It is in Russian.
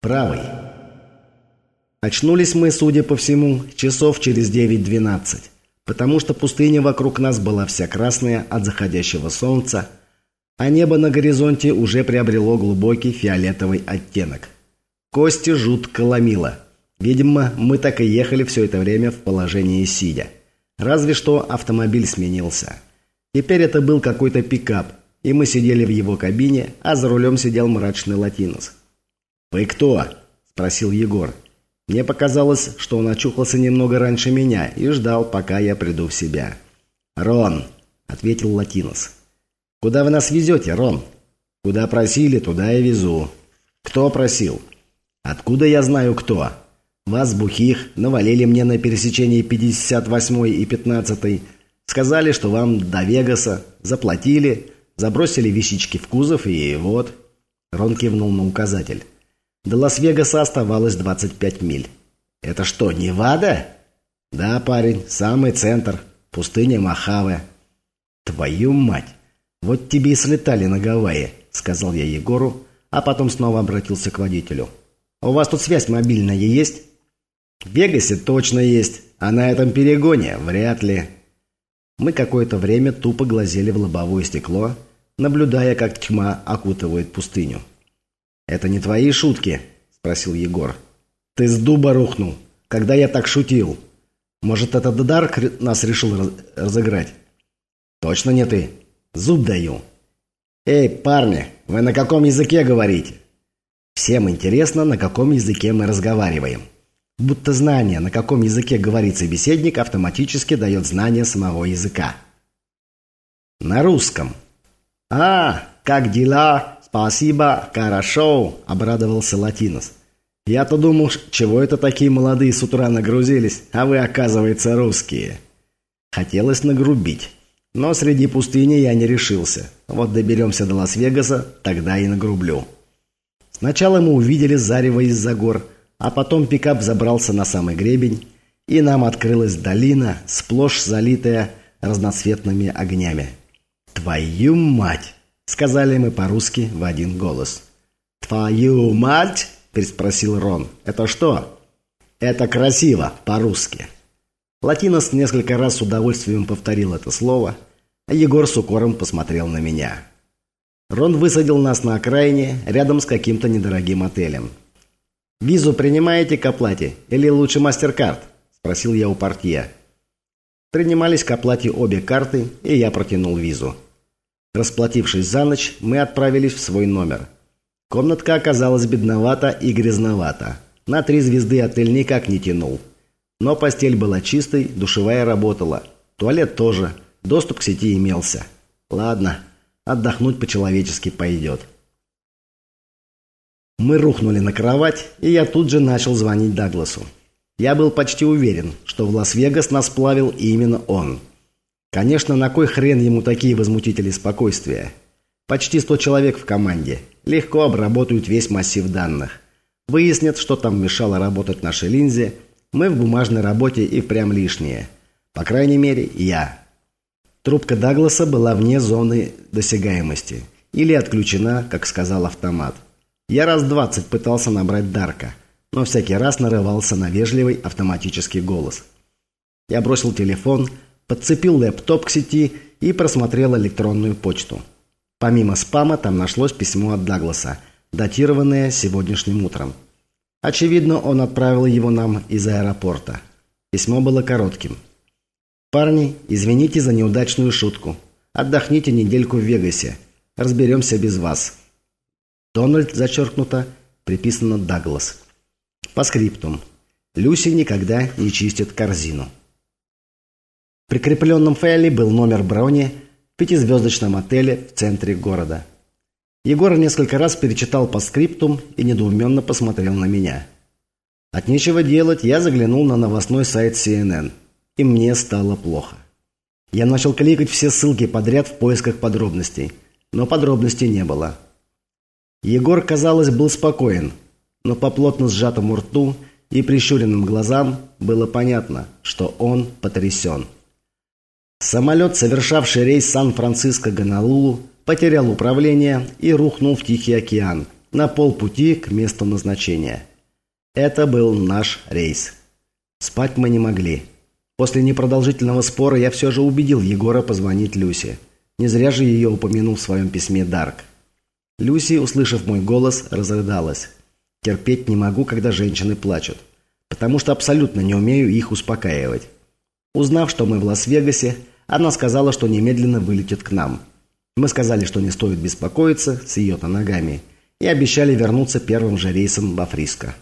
Правый. Очнулись мы, судя по всему, часов через 9-12, потому что пустыня вокруг нас была вся красная от заходящего солнца, а небо на горизонте уже приобрело глубокий фиолетовый оттенок. Кости жутко ломило. Видимо, мы так и ехали все это время в положении сидя. Разве что автомобиль сменился. Теперь это был какой-то пикап, и мы сидели в его кабине, а за рулем сидел мрачный латинос. «Вы кто?» – спросил Егор. Мне показалось, что он очухался немного раньше меня и ждал, пока я приду в себя. «Рон», – ответил латинос. «Куда вы нас везете, Рон?» «Куда просили, туда и везу». «Кто просил?» «Откуда я знаю, кто?» «Вас, бухих, навалили мне на пересечении 58 и 15 Сказали, что вам до Вегаса, заплатили, забросили вещички в кузов и вот...» Рон кивнул на указатель. До Лас-Вегаса оставалось 25 миль. «Это что, Невада?» «Да, парень, самый центр. Пустыня Мохаве». «Твою мать! Вот тебе и слетали на Гавайи», — сказал я Егору, а потом снова обратился к водителю. «У вас тут связь мобильная есть?» «В Вегасе точно есть, а на этом перегоне вряд ли». Мы какое-то время тупо глазели в лобовое стекло, наблюдая, как тьма окутывает пустыню. «Это не твои шутки?» – спросил Егор. «Ты с дуба рухнул, когда я так шутил. Может, этот Дарк нас решил раз разыграть?» «Точно не ты. Зуб даю». «Эй, парни, вы на каком языке говорите?» «Всем интересно, на каком языке мы разговариваем. Будто знание, на каком языке говорит собеседник, автоматически дает знание самого языка». «На русском». «А, как дела?» «Спасибо, хорошо», — обрадовался Латинос. «Я-то думал, чего это такие молодые с утра нагрузились, а вы, оказывается, русские». Хотелось нагрубить, но среди пустыни я не решился. Вот доберемся до Лас-Вегаса, тогда и нагрублю. Сначала мы увидели зарево из-за гор, а потом пикап забрался на самый гребень, и нам открылась долина, сплошь залитая разноцветными огнями. «Твою мать!» Сказали мы по-русски в один голос. «Твою мать!» – переспросил Рон. «Это что?» «Это красиво, по-русски». Латинос несколько раз с удовольствием повторил это слово, а Егор с укором посмотрел на меня. Рон высадил нас на окраине, рядом с каким-то недорогим отелем. «Визу принимаете к оплате или лучше мастер-карт?» – спросил я у портье. Принимались к оплате обе карты, и я протянул визу. Расплатившись за ночь, мы отправились в свой номер. Комнатка оказалась бедновата и грязновата. На три звезды отель никак не тянул. Но постель была чистой, душевая работала. Туалет тоже. Доступ к сети имелся. Ладно, отдохнуть по-человечески пойдет. Мы рухнули на кровать, и я тут же начал звонить Дагласу. Я был почти уверен, что в Лас-Вегас нас плавил именно он – Конечно, на кой хрен ему такие возмутители спокойствия? Почти 100 человек в команде. Легко обработают весь массив данных. Выяснят, что там мешало работать нашей линзе. Мы в бумажной работе и впрямь лишние. По крайней мере, я. Трубка Дагласа была вне зоны досягаемости. Или отключена, как сказал автомат. Я раз двадцать пытался набрать Дарка, но всякий раз нарывался на вежливый автоматический голос. Я бросил телефон, подцепил лэптоп к сети и просмотрел электронную почту. Помимо спама там нашлось письмо от Дагласа, датированное сегодняшним утром. Очевидно, он отправил его нам из аэропорта. Письмо было коротким. «Парни, извините за неудачную шутку. Отдохните недельку в Вегасе. Разберемся без вас». Дональд, зачеркнуто, приписано Даглас. По скриптум. Люси никогда не чистит корзину. Прикрепленном файле был номер брони в пятизвездочном отеле в центре города. Егор несколько раз перечитал по скриптум и недоуменно посмотрел на меня. От нечего делать, я заглянул на новостной сайт CNN, и мне стало плохо. Я начал кликать все ссылки подряд в поисках подробностей, но подробностей не было. Егор, казалось, был спокоен, но по плотно сжатому рту и прищуренным глазам было понятно, что он потрясен. Самолет, совершавший рейс Сан-Франциско-Гонолулу, потерял управление и рухнул в Тихий океан, на полпути к месту назначения. Это был наш рейс. Спать мы не могли. После непродолжительного спора я все же убедил Егора позвонить Люсе. Не зря же ее упомянул в своем письме Дарк. Люси, услышав мой голос, разрыдалась. Терпеть не могу, когда женщины плачут. Потому что абсолютно не умею их успокаивать. Узнав, что мы в Лас-Вегасе, она сказала, что немедленно вылетит к нам. Мы сказали, что не стоит беспокоиться с ее-то ногами. И обещали вернуться первым же рейсом во Фриско.